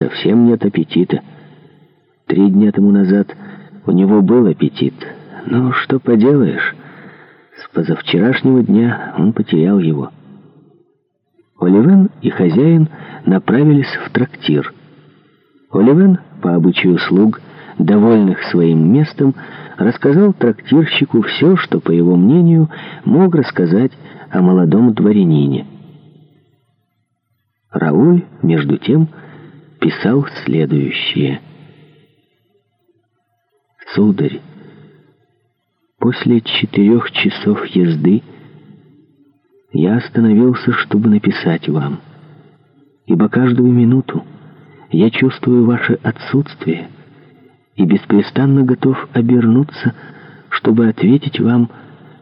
Совсем нет аппетита. Три дня тому назад у него был аппетит. Но что поделаешь, с позавчерашнего дня он потерял его. Оливен и хозяин направились в трактир. Оливен, по обычаю слуг, довольных своим местом, рассказал трактирщику все, что, по его мнению, мог рассказать о молодом дворянине. Рауль, между тем, рассказал, писал следующее. «Сударь, после четырех часов езды я остановился, чтобы написать вам, ибо каждую минуту я чувствую ваше отсутствие и беспрестанно готов обернуться, чтобы ответить вам,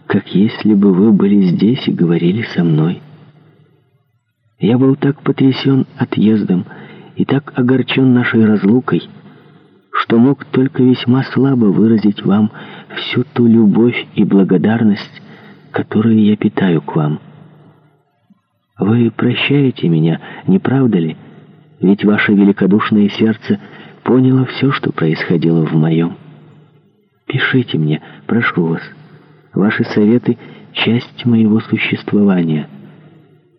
как если бы вы были здесь и говорили со мной. Я был так потрясен отъездом, что и так огорчен нашей разлукой, что мог только весьма слабо выразить вам всю ту любовь и благодарность, которые я питаю к вам. Вы прощаете меня, не правда ли? Ведь ваше великодушное сердце поняло все, что происходило в моем. Пишите мне, прошу вас. Ваши советы — часть моего существования.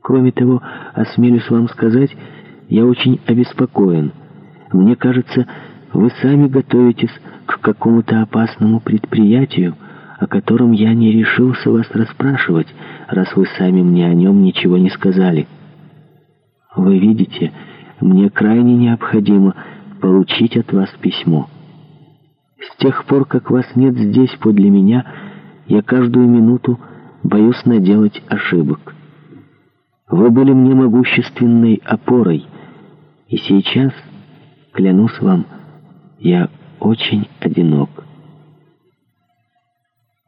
Кроме того, осмелюсь вам сказать, я очень обеспокоен. Мне кажется, вы сами готовитесь к какому-то опасному предприятию, о котором я не решился вас расспрашивать, раз вы сами мне о нем ничего не сказали. Вы видите, мне крайне необходимо получить от вас письмо. С тех пор, как вас нет здесь подле меня, я каждую минуту боюсь наделать ошибок». Вы были мне могущественной опорой. И сейчас, клянусь вам, я очень одинок.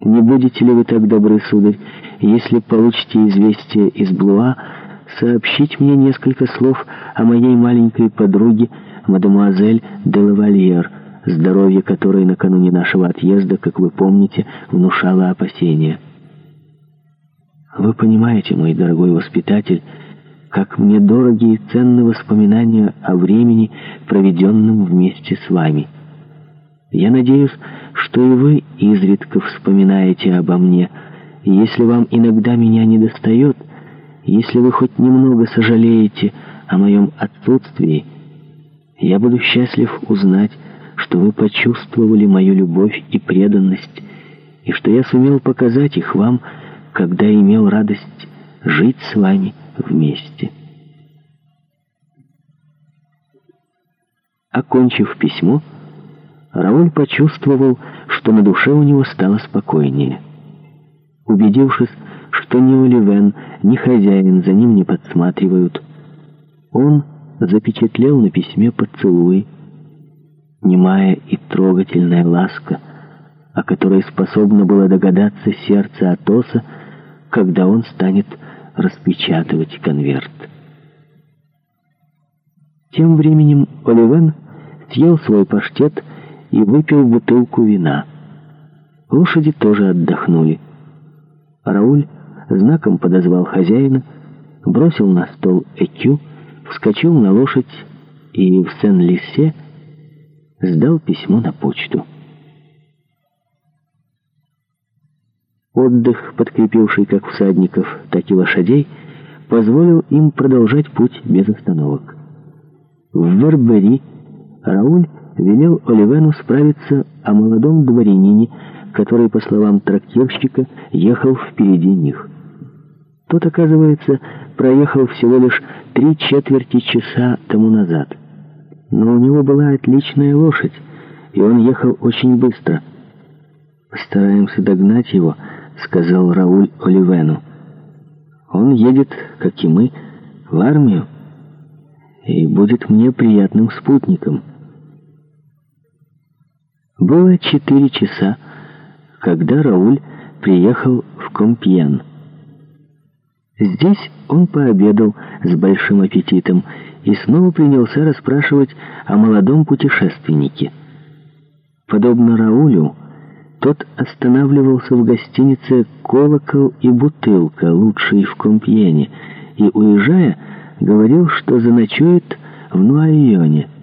Не будете ли вы так добры, сударь, если получите известие из Блуа, сообщить мне несколько слов о моей маленькой подруге, мадемуазель де Лавальер, здоровье которой накануне нашего отъезда, как вы помните, внушало опасения». Вы понимаете, мой дорогой воспитатель, как мне дороги и ценны воспоминания о времени, проведенном вместе с вами. Я надеюсь, что и вы изредка вспоминаете обо мне. Если вам иногда меня недостает, если вы хоть немного сожалеете о моем отсутствии, я буду счастлив узнать, что вы почувствовали мою любовь и преданность, и что я сумел показать их вам, когда имел радость жить с вами вместе. Окончив письмо, Рауль почувствовал, что на душе у него стало спокойнее. Убедившись, что ни Оливен, ни хозяин за ним не подсматривают, он запечатлел на письме поцелуй, немая и трогательная ласка, о которой способно было догадаться сердце Атоса, когда он станет распечатывать конверт. Тем временем Оливен съел свой паштет и выпил бутылку вина. Лошади тоже отдохнули. Рауль знаком подозвал хозяина, бросил на стол Экю, вскочил на лошадь и в Сен-Лисе сдал письмо на почту. Отдых, подкрепивший как всадников, так и лошадей, позволил им продолжать путь без остановок. В Вербери Рауль велел Оливену справиться о молодом дворянине, который, по словам трактирщика, ехал впереди них. Тот, оказывается, проехал всего лишь три четверти часа тому назад. Но у него была отличная лошадь, и он ехал очень быстро. «Постараемся догнать его», сказал Рауль Оливену. «Он едет, как и мы, в армию и будет мне приятным спутником». Было четыре часа, когда Рауль приехал в Компьен. Здесь он пообедал с большим аппетитом и снова принялся расспрашивать о молодом путешественнике. Подобно Раулю, тот останавливался в гостинице «Колокол и бутылка», лучшей в Компьене, и, уезжая, говорил, что заночует в Нуайоне –